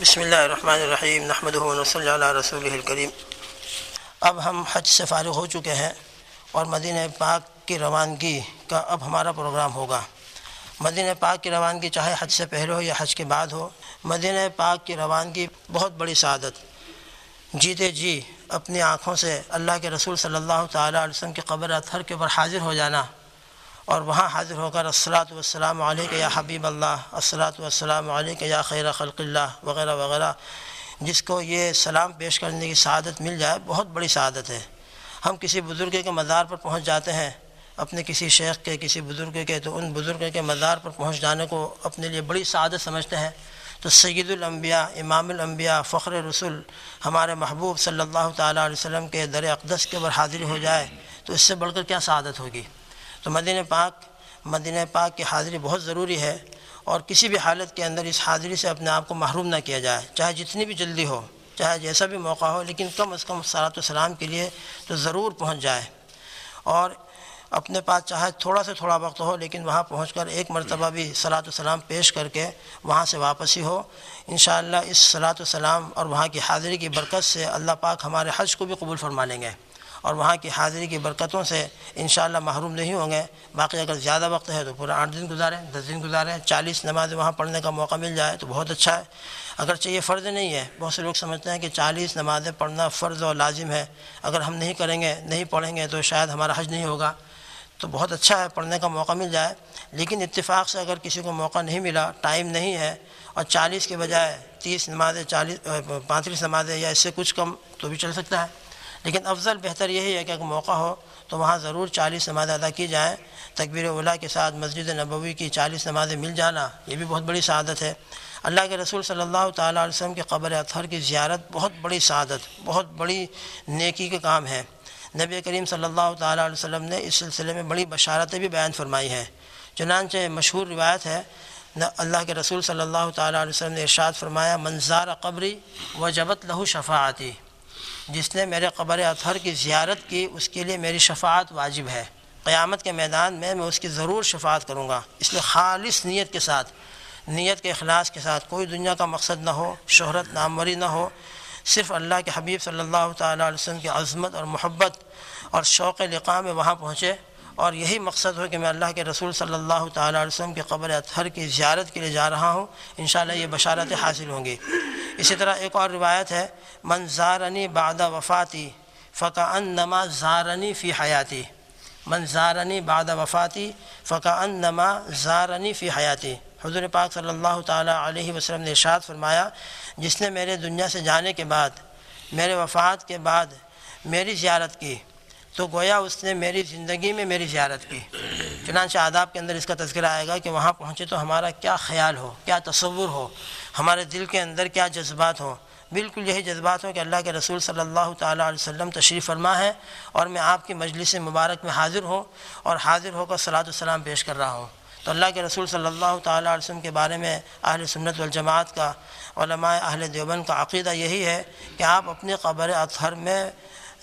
بسم اللہ الرحمن الرحیم نحمد صلی اللہ رسول الکریم۔ اب ہم حج سے فارغ ہو چکے ہیں اور مدینہ پاک کی روانگی کا اب ہمارا پروگرام ہوگا۔ مدینہ پاک کی روانگی چاہے حج سے پہلے ہو یا حج کے بعد ہو، مدینہ پاک کی روانگی بہت بڑی سعادت۔ جیتے جی اپنی آنکھوں سے اللہ کے رسول صلی اللہ تعالیٰ علیہ وسلم کی قبر اطہر کے اوپر حاضر ہو جانا۔ اور وہاں حاضر ہو کر الصلاۃ والسلام علیہ یا حبیب اللہ الصلاۃ والسلام علیہ یا خیر خلق اللہ، وغیرہ وغیرہ۔ جس کو یہ سلام پیش کرنے کی سعادت مل جائے، بہت بڑی سعادت ہے۔ ہم کسی بزرگ کے مزار پر پہنچ جاتے ہیں، اپنے کسی شیخ کے، کسی بزرگ کے، تو ان بزرگ کے مزار پر پہنچ جانے کو اپنے لیے بڑی سعادت سمجھتے ہیں۔ تو سید الانبیاء، امام الانبیاء، فخر رسول، ہمارے محبوب صلی اللہ تعالیٰ علیہ وسلم کے در اقدس کے اوپر حاضر ہو جائے، تو اس سے بڑھ کر کیا سعادت ہوگی؟ تو مدینہ پاک مدینہ پاک کی حاضری بہت ضروری ہے اور کسی بھی حالت کے اندر اس حاضری سے اپنے آپ کو محروم نہ کیا جائے، چاہے جتنی بھی جلدی ہو، چاہے جیسا بھی موقع ہو، لیکن کم از کم صلاۃ السلام کے لیے تو ضرور پہنچ جائے۔ اور اپنے پاس چاہے تھوڑا سے تھوڑا وقت ہو، لیکن وہاں پہنچ کر ایک مرتبہ بھی صلاۃ السلام پیش کر کے وہاں سے واپسی ہو۔ انشاءاللہ اس صلاۃ السلام اور وہاں کی حاضری کی برکت سے اللہ پاک ہمارے حج کو بھی قبول فرما لیں گے۔ اور وہاں کی حاضری کی برکتوں سے انشاءاللہ محروم نہیں ہوں گے۔ باقی اگر زیادہ وقت ہے تو پورا آٹھ دن گزاریں، دس دن گزاریں، چالیس نمازیں وہاں پڑھنے کا موقع مل جائے تو بہت اچھا ہے۔ اگرچہ یہ فرض نہیں ہے، بہت سے لوگ سمجھتے ہیں کہ چالیس نمازیں پڑھنا فرض اور لازم ہے۔ اگر ہم نہیں کریں گے، نہیں پڑھیں گے تو شاید ہمارا حج نہیں ہوگا۔ تو بہت اچھا ہے، پڑھنے کا موقع مل جائے۔ لیکن اتفاق سے اگر کسی کو موقع نہیں ملا، ٹائم نہیں ہے اور چالیس کے بجائے تیس نمازیں، چالیس پینتیس نمازیں یا اس سے کچھ کم تو بھی چل سکتا ہے۔ لیکن افضل بہتر یہی ہے کہ اگر موقع ہو تو وہاں ضرور چالیس نمازیں ادا کی جائیں۔ تکبیر اولا کے ساتھ مسجد نبوی کی چالیس نمازیں مل جانا، یہ بھی بہت بڑی سعادت ہے۔ اللہ کے رسول صلی اللہ تعالیٰ علیہ وسلم کے قبر اطہر کی زیارت بہت بڑی سعادت، بہت بڑی نیکی کے کام ہے۔ نبی کریم صلی اللہ تعالیٰ علیہ وسلم نے اس سلسلے میں بڑی بشارتیں بھی بیان فرمائی ہیں۔ چنانچہ مشہور روایت ہے اللہ کے رسول صلی اللہ تعالیٰ علیہ وسلم نے ارشاد فرمایا منظار قبری و جبت لہو شفاعتی جس نے میرے قبر اطہر کی زیارت کی، اس کے لیے میری شفاعت واجب ہے۔ قیامت کے میدان میں میں اس کی ضرور شفاعت کروں گا۔ اس لیے خالص نیت کے ساتھ، نیت کے اخلاص کے ساتھ کوئی دنیا کا مقصد نہ ہو، شہرت ناموری نہ ہو، صرف اللہ کے حبیب صلی اللہ تعالیٰ علیہ وسلم کی عظمت اور محبت اور شوق لقاء میں وہاں پہنچے۔ اور یہی مقصد ہو کہ میں اللہ کے رسول صلی اللہ تعالیٰ علیہ وسلم کی قبر اطہر کی زیارت کے لیے جا رہا ہوں۔ انشاءاللہ یہ بشارتیں حاصل ہوں گی۔ اسی طرح ایک اور روایت ہے، من زارنی بعد وفاتی فقا ان نما زارنی فی حیاتی. من زارنی بعد وفاتی فقا ان نما زارنی فی حیاتی. حضور پاک صلی اللہ تعالیٰ علیہ وسلم نے ارشاد فرمایا، جس نے میرے دنیا سے جانے کے بعد، میرے وفات کے بعد میری زیارت کی، تو گویا اس نے میری زندگی میں میری زیارت کی. چنانچہ آداب کے اندر اس کا تذکرہ آئے گا کہ وہاں پہنچے تو ہمارا کیا خیال ہو، کیا تصور ہو ہمارے دل کے اندر کیا جذبات ہوں؟ بالکل یہی جذبات ہوں کہ اللہ کے رسول صلی اللہ تعالیٰ علیہ وسلم تشریف فرما ہے اور میں آپ کی مجلس مبارک میں حاضر ہوں اور حاضر ہو کر صلاۃ السلام پیش کر رہا ہوں۔ تو اللہ کے رسول صلی اللہ تعالیٰ علیہ وسلم کے بارے میں اہل سنت والجماعت کا، علماء اہل دیوبند کا عقیدہ یہی ہے کہ آپ اپنے قبر اطہر میں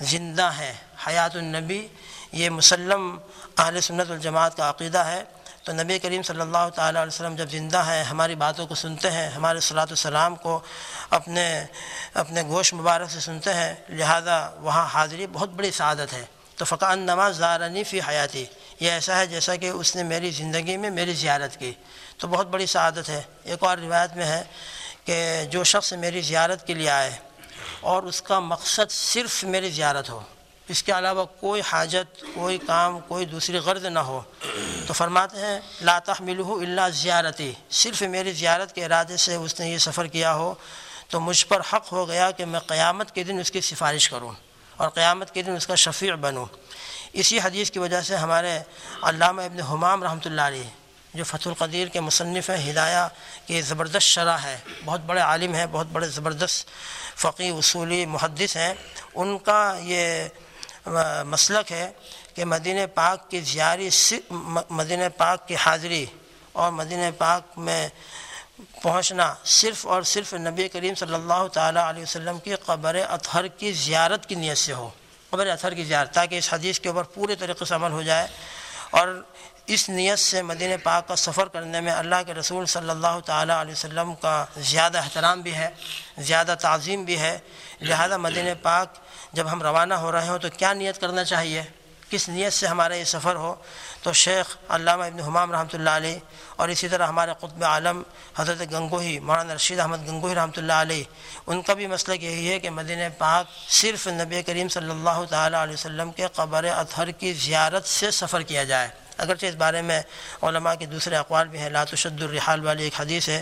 زندہ ہیں۔ حیات النبی، یہ مسلم اہل سنت والجماعت کا عقیدہ ہے۔ تو نبی کریم صلی اللہ تعالیٰ علیہ وسلم جب زندہ ہیں، ہماری باتوں کو سنتے ہیں، ہمارے صلاۃ السلام کو اپنے اپنے گوشت مبارک سے سنتے ہیں، لہذا وہاں حاضری بہت بڑی سعادت ہے۔ تو فقان نماز زارنی فی حیاتی یہ ایسا ہے جیسا کہ اس نے میری زندگی میں میری زیارت کی۔ تو بہت بڑی سعادت ہے۔ ایک اور روایت میں ہے کہ جو شخص میری زیارت کے لیے آئے اور اس کا مقصد صرف میری زیارت ہو۔ اس کے علاوہ کوئی حاجت، کوئی کام، کوئی دوسری غرض نہ ہو۔ تو فرماتے ہیں، لا تحملہ الا زیارتی۔ صرف میری زیارت کے ارادے سے اس نے یہ سفر کیا ہو، تو مجھ پر حق ہو گیا کہ میں قیامت کے دن اس کی سفارش کروں اور قیامت کے دن اس کا شفیع بنوں۔ اسی حدیث کی وجہ سے ہمارے علامہ ابن حمام رحمۃ اللہ علیہ، جو فتح القدیر کے مصنف ہیں، ہدایہ کے زبردست شرح ہے۔ بہت بڑے عالم ہیں، بہت بڑے زبردست فقی اصولی محدث ہیں۔ ان کا یہ مسلک ہے کہ مدینہ پاک کی زیاری مدینہ پاک کی حاضری اور مدینہ پاک میں پہنچنا صرف اور صرف نبی کریم صلی اللہ تعالیٰ علیہ وسلم کی قبر اطہر کی زیارت کی نیت سے ہو، قبر اطہر کی زیارت، تاکہ اس حدیث کے اوپر پورے طریقے سے عمل ہو جائے اور اس نیت سے مدینہ پاک کا سفر کرنے میں اللہ کے رسول صلی اللہ تعالیٰ علیہ وسلم کا زیادہ احترام بھی ہے، زیادہ تعظیم بھی ہے۔ لہذا مدینہ پاک جب ہم روانہ ہو رہے ہوں تو کیا نیت کرنا چاہیے؟ کس نیت سے ہمارا یہ سفر ہو؟ تو شیخ علامہ ابن حمام رحمۃ اللہ علیہ اور اسی طرح ہمارے قطب عالم حضرت گنگوہی، مولانا رشید احمد گنگوہی رحمۃ اللہ علیہ، ان کا بھی مسئلہ یہی ہے کہ مدینہ پاک صرف نبی کریم صلی اللہ تعالیٰ علیہ وسلم کے قبر اطہر کی زیارت سے سفر کیا جائے۔ اگرچہ اس بارے میں علماء کے دوسرے اقوال بھی ہیں لاتشد الرحال والی ایک حدیث ہے۔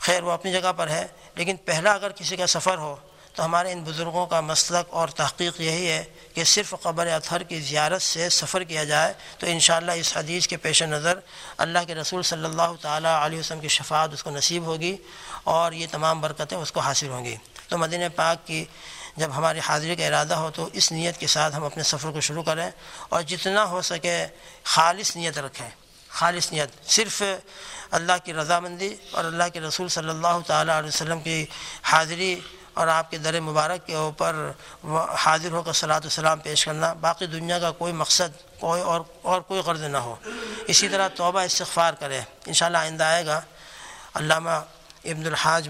خیر، وہ اپنی جگہ پر ہے، لیکن پہلا اگر کسی کا سفر ہو تو ہمارے ان بزرگوں کا مسلک اور تحقیق یہی ہے کہ صرف قبر اطہر کی زیارت سے سفر کیا جائے تو انشاءاللہ اس حدیث کے پیش نظر اللہ کے رسول صلی اللہ تعالیٰ علیہ وسلم کی شفاعت اس کو نصیب ہوگی اور یہ تمام برکتیں اس کو حاصل ہوں گی۔ تو مدینہ پاک کی جب ہماری حاضری کا ارادہ ہو تو اس نیت کے ساتھ ہم اپنے سفر کو شروع کریں اور جتنا ہو سکے خالص نیت رکھیں۔ خالص نیت، صرف اللہ کی رضامندی اور اللہ کے رسول صلی اللہ تعالیٰ علیہ وسلم کی حاضری اور آپ کے در مبارک کے اوپر حاضر ہو کر صلاۃ السلام پیش کرنا، باقی دنیا کا کوئی مقصد، کوئی اور اور کوئی غرض نہ ہو۔ اسی طرح توبہ استغفار کرے انشاءاللہ آئندہ آئے گا علامہ ابن الحاج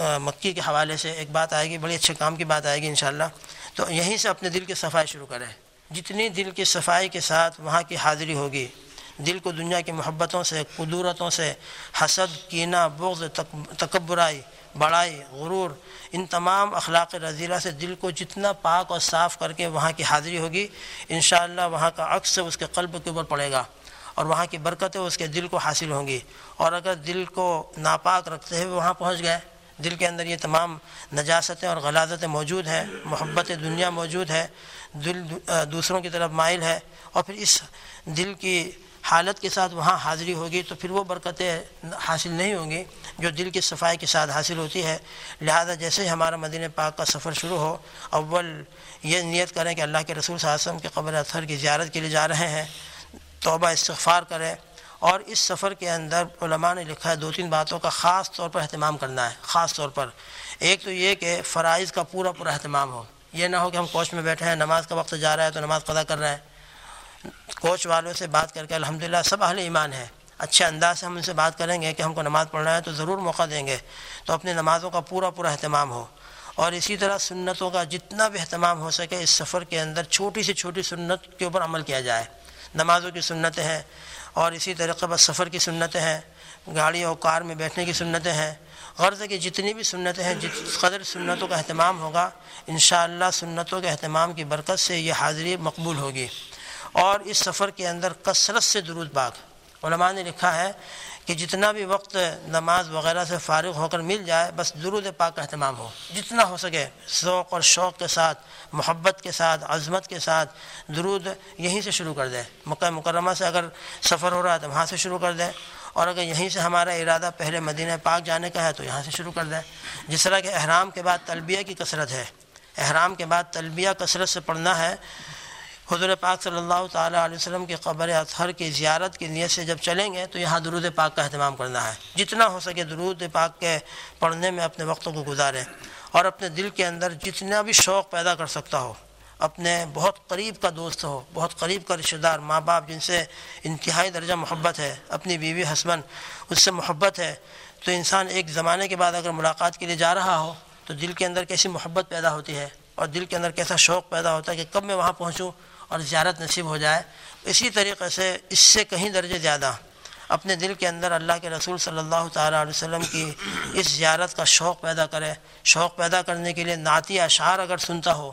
مکی کے حوالے سے ایک بات آئے گی، بڑی اچھے کام کی بات آئے گی انشاءاللہ۔ تو یہیں سے اپنے دل کی صفائی شروع کرے جتنی دل کی صفائی کے ساتھ وہاں کی حاضری ہوگی، دل کو دنیا کی محبتوں سے، قدورتوں سے، حسد، کینہ، بغض تکبرائی، بڑائی، غرور، ان تمام اخلاق رضیلہ سے دل کو جتنا پاک اور صاف کر کے وہاں کی حاضری ہوگی، انشاءاللہ وہاں کا عکس اس کے قلب کے اوپر پڑے گا۔ اور وہاں کی برکتیں اس کے دل کو حاصل ہوں گی۔ اور اگر دل کو ناپاک رکھتے ہوئے وہاں پہنچ گئے دل کے اندر یہ تمام نجاستیں اور غلازتیں موجود ہیں، محبت دنیا موجود ہے، دل دوسروں کی طرف مائل ہے، اور پھر اس دل کی حالت کے ساتھ وہاں حاضری ہوگی تو پھر وہ برکتیں حاصل نہیں ہوں گی جو دل کی صفائی کے ساتھ حاصل ہوتی ہے۔ لہذا جیسے ہی ہمارا مدینہ پاک کا سفر شروع ہو، اول یہ نیت کریں کہ اللہ کے رسول صلی اللہ علیہ وسلم کے قبر اثر کی زیارت کے لیے جا رہے ہیں، توبہ استغفار کریں۔ اور اس سفر کے اندر علماء نے لکھا ہے دو تین باتوں کا خاص طور پر اہتمام کرنا ہے، خاص طور پر۔ ایک تو یہ کہ فرائض کا پورا پورا اہتمام ہو۔ یہ نہ ہو کہ ہم کوچ میں بیٹھے ہیں، نماز کا وقت جا رہا ہے تو نماز قضا کر رہے ہیں۔ کوچ والوں سے بات کر کے الحمدللہ سب اہل ایمان ہے اچھے انداز سے ہم ان سے بات کریں گے کہ ہم کو نماز پڑھنا ہے تو ضرور موقع دیں گے۔ تو اپنی نمازوں کا پورا پورا اہتمام ہو۔ اور اسی طرح سنتوں کا جتنا بھی اہتمام ہو سکے اس سفر کے اندر چھوٹی سی چھوٹی سنت کے اوپر عمل کیا جائے۔ نمازوں کی سنتیں ہیں اور اسی طریقے بس سفر کی سنتیں ہیں، گاڑی اور کار میں بیٹھنے کی سنتیں ہیں۔ غرض کی جتنی بھی سنتیں ہیں، جس قدر سنتوں کا اہتمام ہوگا، انشاءاللہ سنتوں کے اہتمام کی برکت سے یہ حاضری مقبول ہوگی۔ اور اس سفر کے اندر کثرت سے درود باغ علماء نے لکھا ہے کہ جتنا بھی وقت نماز وغیرہ سے فارغ ہو کر مل جائے، بس درود پاک کا اہتمام ہو۔ جتنا ہو سکے ذوق اور شوق کے ساتھ، محبت کے ساتھ، عظمت کے ساتھ درود یہیں سے شروع کر دیں۔ مکہ مکرمہ سے اگر سفر ہو رہا ہے تو وہاں سے شروع کر دیں۔ اور اگر یہیں سے ہمارا ارادہ پہلے مدینہ پاک جانے کا ہے تو یہاں سے شروع کر دیں۔ جس طرح کہ احرام کے بعد تلبیہ کی کثرت ہے۔ احرام کے بعد تلبیہ کثرت سے پڑھنا ہے۔ حضور پاک صلی اللہ تعالیٰ علیہ وسلم کے قبر اطہر کی زیارت کی نیت سے جب چلیں گے تو یہاں درود پاک کا اہتمام کرنا ہے۔ جتنا ہو سکے درود پاک کے پڑھنے میں اپنے وقتوں کو گزاریں اور اپنے دل کے اندر جتنا بھی شوق پیدا کر سکتا ہو، اپنے بہت قریب کا دوست ہو، بہت قریب کا رشتہ دار، ماں باپ جن سے انتہائی درجہ محبت ہے، اپنی بیوی حسبن اس سے محبت ہے، تو انسان ایک زمانے کے بعد اگر ملاقات کے لیے جا رہا ہو تو دل کے اندر کیسی محبت پیدا ہوتی ہے اور دل کے اندر کیسا شوق پیدا ہوتا ہے کہ کب میں وہاں پہنچوں اور زیارت نصیب ہو جائے، اسی طریقے سے اس سے کہیں درجے زیادہ اپنے دل کے اندر اللہ کے رسول صلی اللہ تعالیٰ علیہ وسلم کی اس زیارت کا شوق پیدا کرے۔ شوق پیدا کرنے کے لیے نعتی اشعار اگر سنتا ہو،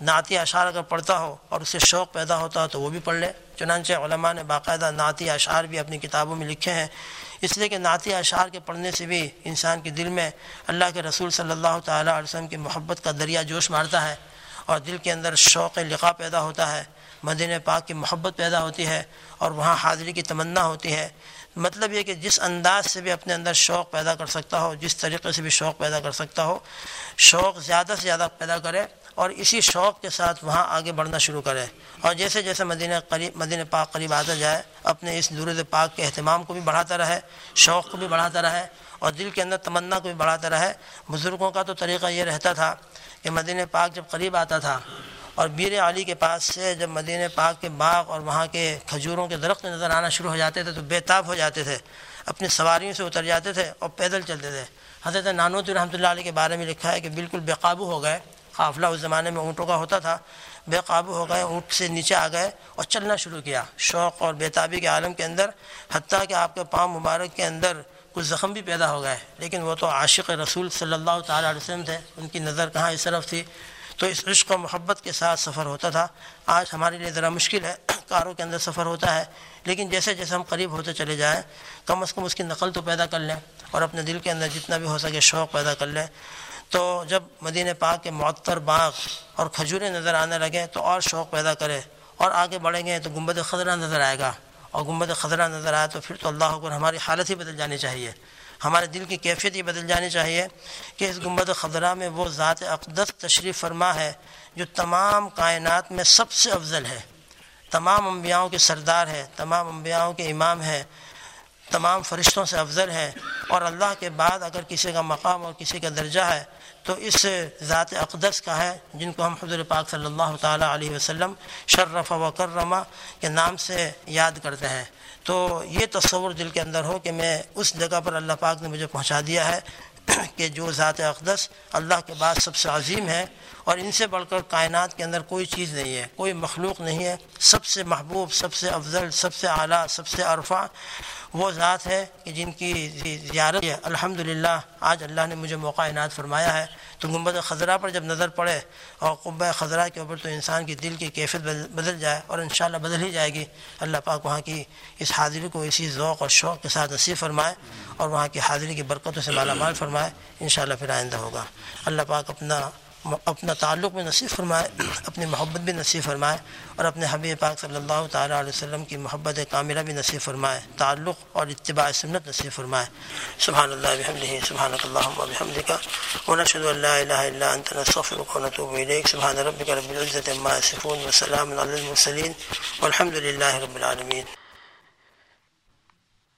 نعتی اشعار اگر پڑھتا ہو اور اس سے شوق پیدا ہوتا ہو تو وہ بھی پڑھ لے۔ چنانچہ علماء نے باقاعدہ نعتی اشعار بھی اپنی کتابوں میں لکھے ہیں۔ اس لیے کہ نعتی اشعار کے پڑھنے سے بھی انسان کے دل میں اللہ کے رسول صلی اللہ تعالیٰ علیہ وسلم کی محبت کا دریا جوش مارتا ہے اور دل کے اندر شوق لقا پیدا ہوتا ہے۔ مدینہ پاک کی محبت پیدا ہوتی ہے اور وہاں حاضری کی تمنا ہوتی ہے۔ مطلب یہ کہ جس انداز سے بھی اپنے اندر شوق پیدا کر سکتا ہو، جس طریقے سے بھی شوق پیدا کر سکتا ہو، شوق زیادہ سے زیادہ پیدا کرے اور اسی شوق کے ساتھ وہاں آگے بڑھنا شروع کرے۔ اور جیسے جیسے مدینہ قریب، مدینہ پاک قریب آتا جائے، اپنے اس درود پاک کے اہتمام کو بھی بڑھاتا رہے، شوق کو بھی بڑھاتا رہے اور دل کے اندر تمنا کو بھی بڑھاتا رہے۔ بزرگوں کا تو طریقہ یہ رہتا تھا کہ مدینہ پاک جب قریب آتا تھا اور بیر علی کے پاس سے جب مدینہ پاک کے باغ اور وہاں کے کھجوروں کے درخت نظر آنا شروع ہو جاتے تھے تو بے تاب ہو جاتے تھے، اپنی سواریوں سے اتر جاتے تھے اور پیدل چلتے تھے۔ حضرت نانوت رحمۃ اللہ علیہ کے بارے میں لکھا ہے کہ بالکل بے قابو ہو گئے۔ قافلہ اس زمانے میں اونٹوں کا ہوتا تھا، بے قابو ہو گئے، اونٹ سے نیچے آ گئے اور چلنا شروع کیا۔ شوق اور بیتابی کے عالم کے اندر، حتیٰ کہ آپ کے پاؤں مبارک کے اندر کچھ زخم بھی پیدا ہو گئے۔ لیکن وہ تو عاشق رسول صلی اللہ تعالیٰ علیہ وسلم تھے، ان کی نظر کہاں اس طرف تھی؟ تو اس عشق و محبت کے ساتھ سفر ہوتا تھا۔ آج ہمارے لیے ذرا مشکل ہے، کاروں کے اندر سفر ہوتا ہے، لیکن جیسے جیسے ہم قریب ہوتے چلے جائیں، کم از کم اس کی نقل تو پیدا کر لیں اور اپنے دل کے اندر جتنا بھی ہو سکے شوق پیدا کر لیں۔ تو جب مدینہ پاک کے معطر باغ اور کھجوریں نظر آنے لگیں تو اور شوق پیدا کرے اور آگے بڑھیں گے تو گنبد خضرہ نظر آئے گا۔ اور گنبد خضرہ نظر آئے تو پھر تو اللہ اکبر ہماری حالت ہی بدل جانی چاہیے۔ ہمارے دل کی کیفیت ہی بدل جانی چاہیے کہ اس گنبد خضرہ میں وہ ذات اقدس تشریف فرما ہے جو تمام کائنات میں سب سے افضل ہے۔ تمام انبیاؤں کے سردار ہے، تمام انبیاؤں کے امام ہے، تمام فرشتوں سے افضل ہے۔ اور اللہ کے بعد اگر کسی کا مقام اور کسی کا درجہ ہے تو اس ذات اقدس کا ہے جن کو ہم حضور پاک صلی اللہ تعالیٰ علیہ وسلم شرف و کرما کے نام سے یاد کرتے ہیں۔ تو یہ تصور دل کے اندر ہو کہ میں اس جگہ پر اللہ پاک نے مجھے پہنچا دیا ہے کہ جو ذات اقدس اللہ کے بعد سب سے عظیم ہے اور ان سے بڑھ کر کائنات کے اندر کوئی چیز نہیں ہے، کوئی مخلوق نہیں ہے۔ سب سے محبوب، سب سے افضل، سب سے اعلیٰ، سب سے عرفہ وہ ذات ہے کہ جن کی زیارت الحمد للہ آج اللہ نے مجھے موقع عنایت فرمایا ہے۔ تو گنبد خضرہ پر جب نظر پڑے اور قبہ خضرہ کے اوپر تو انسان کی دل کی کیفیت بدل جائے اور انشاءاللہ بدل ہی جائے گی۔ اللہ پاک وہاں کی اس حاضری کو اسی ذوق اور شوق کے ساتھ نصیب فرمائے اور وہاں کی حاضری کی برکتوں سے مالا مال فرمائے۔ انشاءاللہ پھر آئندہ ہوگا۔ اللہ پاک اپنا اپنا تعلق بھی نصیب فرمائے، اپنی محبت بھی نصیب فرمائے اور اپنے حبیب پاک صلی اللہ تعالیٰ علیہ وسلم کی محبت کاملہ بھی نصیب فرمائے، تعلق اور اتباع سنت نصیب فرمائے۔ سبحان اللہ بحمدہ سبحان اللہ بحمدک ونشهد ان لا الہ الا انت، نستغفرک ونتوب الیک۔ سبحان ربک رب العزت عما یصفون وسلام علی المرسلین والحمد للہ رب العالمین۔